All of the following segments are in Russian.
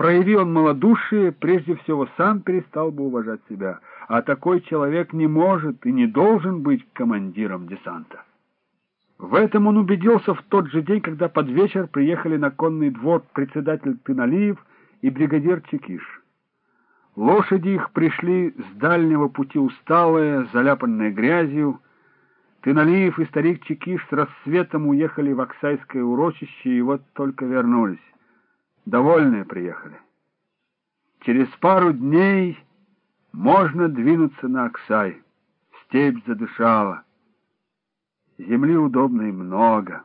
Прояви он малодушие, прежде всего сам перестал бы уважать себя, а такой человек не может и не должен быть командиром десанта. В этом он убедился в тот же день, когда под вечер приехали на конный двор председатель Тыналиев и бригадир Чекиш. Лошади их пришли с дальнего пути усталые, заляпанные грязью. Тыналиев и старик Чекиш с рассветом уехали в Оксайское урочище и вот только вернулись. Довольные приехали. Через пару дней можно двинуться на Оксай. Степь задышала. Земли удобной много.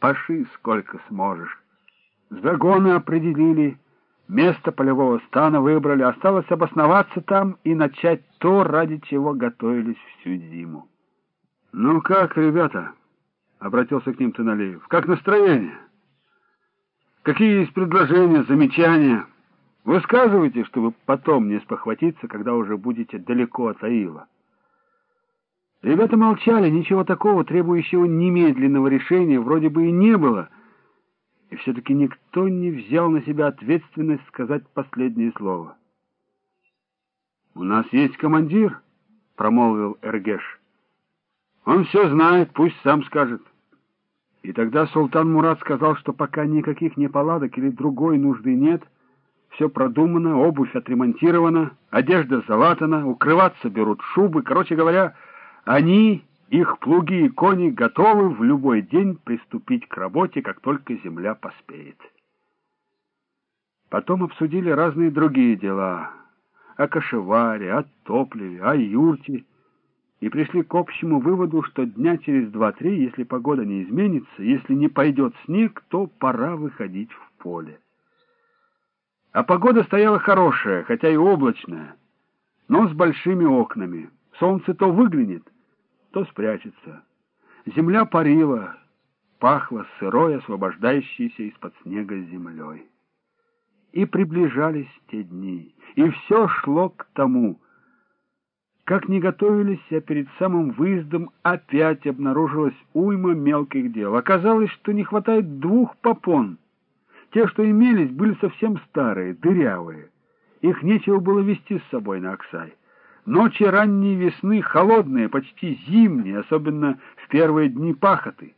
Паши сколько сможешь. Загоны определили, место полевого стана выбрали. Осталось обосноваться там и начать то, ради чего готовились всю зиму. — Ну как, ребята? — обратился к ним Туналеев. — Как настроение? Какие есть предложения, замечания? Высказывайте, чтобы потом не спохватиться, когда уже будете далеко от Аила. Ребята молчали, ничего такого, требующего немедленного решения, вроде бы и не было, и все-таки никто не взял на себя ответственность сказать последнее слово. «У нас есть командир», — промолвил Эргеш. «Он все знает, пусть сам скажет». И тогда султан Мурат сказал, что пока никаких неполадок или другой нужды нет, все продумано, обувь отремонтирована, одежда залатана, укрываться берут шубы. Короче говоря, они, их плуги и кони готовы в любой день приступить к работе, как только земля поспеет. Потом обсудили разные другие дела о кошеваре, о топливе, о юрте, и пришли к общему выводу, что дня через два-три, если погода не изменится, если не пойдет снег, то пора выходить в поле. А погода стояла хорошая, хотя и облачная, но с большими окнами. Солнце то выглянет, то спрячется. Земля парила, пахла сырой, освобождающейся из-под снега землей. И приближались те дни, и все шло к тому — как не готовились, а перед самым выездом опять обнаружилась уйма мелких дел. Оказалось, что не хватает двух попон. Те, что имелись, были совсем старые, дырявые. Их нечего было вести с собой на Оксай. Ночи ранней весны холодные, почти зимние, особенно в первые дни пахоты.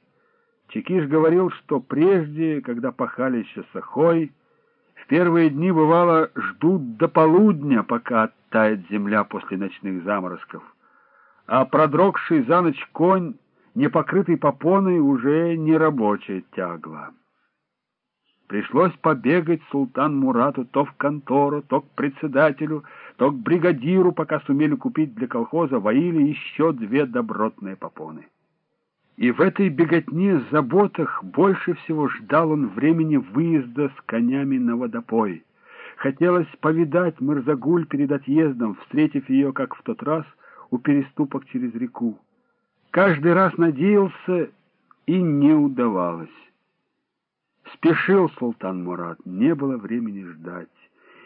Чекиш говорил, что прежде, когда пахали еще сахой, первые дни, бывало, ждут до полудня, пока оттает земля после ночных заморозков. А продрогший за ночь конь, не покрытый попоной, уже не рабочая тягла. Пришлось побегать султан Мурату то в контору, то к председателю, то к бригадиру, пока сумели купить для колхоза в еще две добротные попоны. И в этой беготне, заботах больше всего ждал он времени выезда с конями на водопой. Хотелось повидать Мырзагуль перед отъездом, встретив ее, как в тот раз, у переступок через реку. Каждый раз надеялся, и не удавалось. Спешил султан Мурат, не было времени ждать,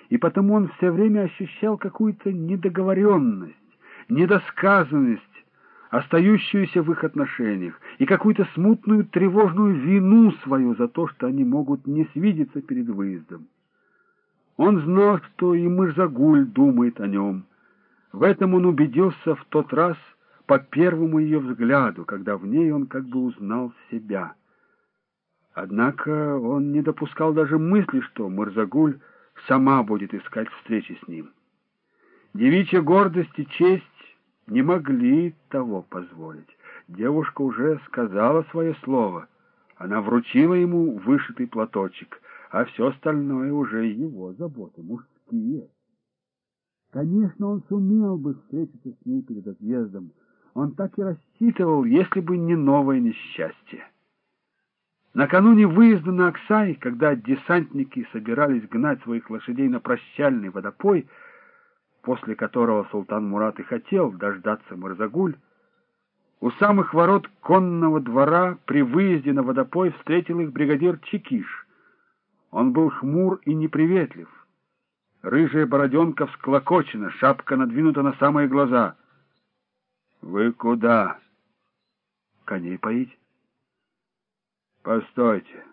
и потому он все время ощущал какую-то недоговоренность, недосказанность, остающуюся в их отношениях, и какую-то смутную тревожную вину свою за то, что они могут не свидеться перед выездом. Он знал, что и Мырзагуль думает о нем. В этом он убедился в тот раз по первому ее взгляду, когда в ней он как бы узнал себя. Однако он не допускал даже мысли, что Мырзагуль сама будет искать встречи с ним. Девичья гордость и честь не могли того позволить. Девушка уже сказала свое слово. Она вручила ему вышитый платочек, а все остальное уже его заботы, мужские. Конечно, он сумел бы встретиться с ней перед отъездом. Он так и рассчитывал, если бы не новое несчастье. Накануне выезда на Оксай, когда десантники собирались гнать своих лошадей на прощальный водопой, после которого султан Мурат и хотел дождаться Мурзагуль, у самых ворот конного двора при выезде на водопой встретил их бригадир Чекиш. Он был хмур и неприветлив. Рыжая бороденка всклокочена, шапка надвинута на самые глаза. — Вы куда? — Коней поить. — Постойте.